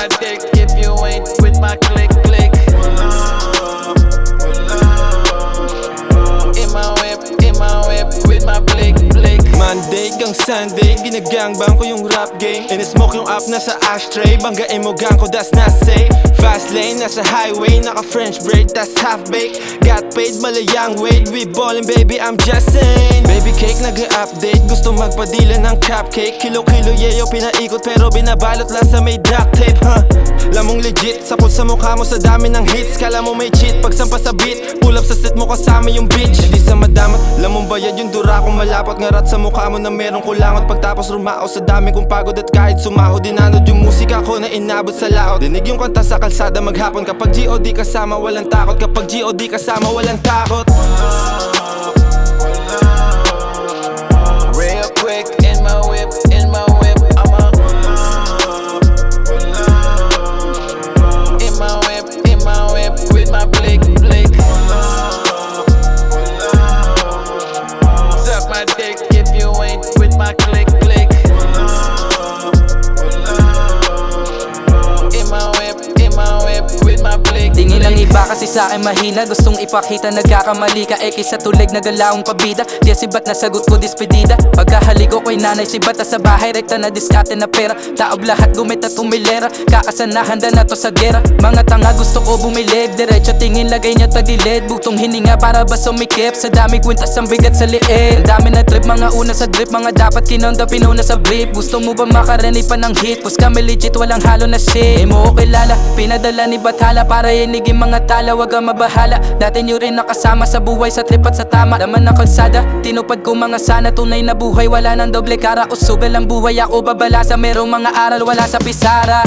my dick Ginagangbang ko yung rap game. In-smoke yung up na sa ashtray. Banggain mo gang ko, that's not safe. Fast lane, nasa highway. Naka French break, that's half baked. Got paid, malayang weight We ballin' baby, I'm just saying. Baby cake, nag-update. Gusto magpadila ng cupcake. Kilo-kilo yayo pinaikot. Pero binabalot lang sa may duct tape huh? Lamong legit, sapol sa mukha mo sa dami ng hits. Kala mo may cheat, pagsampa sa beat. Pull up sa set mo kasama yung bitch. Hindi sa madamat, malapot Ngarat sa mukha mo na merong kulangot. Pagtapos rumao sa dami kong pagod At kahit sumahod, dinanod yung musika ko na inabot sa laot. Dinig yung kanta sa kalsada maghapon. Kapag G.O.D kasama, walang takot. Kapag G.O.D kasama, walang takot dick Tingin ng iba kasi sa akin mahina. Gustong ipakita nagkakamali ka Eki sa tulig na galawang pabida. Di sibat na sagot ko dispedida Pagkahalik ko kay nanay si bata sa bahay Rekta na diskate na pera. Taob lahat gumit at tumilera Kakasanahan handa na to sa gera. Mga tanga gusto ko bumilid Diretso tingin lagay niya tagilid Butong hininga para ba sumikip? Sa dami kwintas ang bigat sa liit. Ang dami na trip mga una sa drip. Mga dapat kinonda pinuna sa brief. Gusto mo ba makarinig pa ng hit? Pus kami legit walang halo na shit. Di mo ko kilala Pinadala ni Bathala para inigin mga tala Wag kang mabahala. Dati nyo rin nakasama sa buhay Sa trip at sa tama. Laman ng kalsada Tinupad ko mga sana. Tunay na buhay Wala nang doble kara. Usugal ang buhay Ako babala sa merong mga aral Wala sa pisara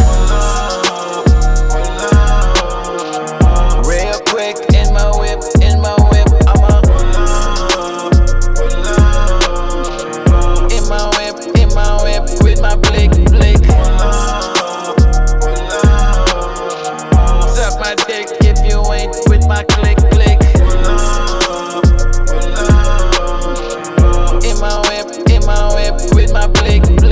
my whip, in my whip, with my blick.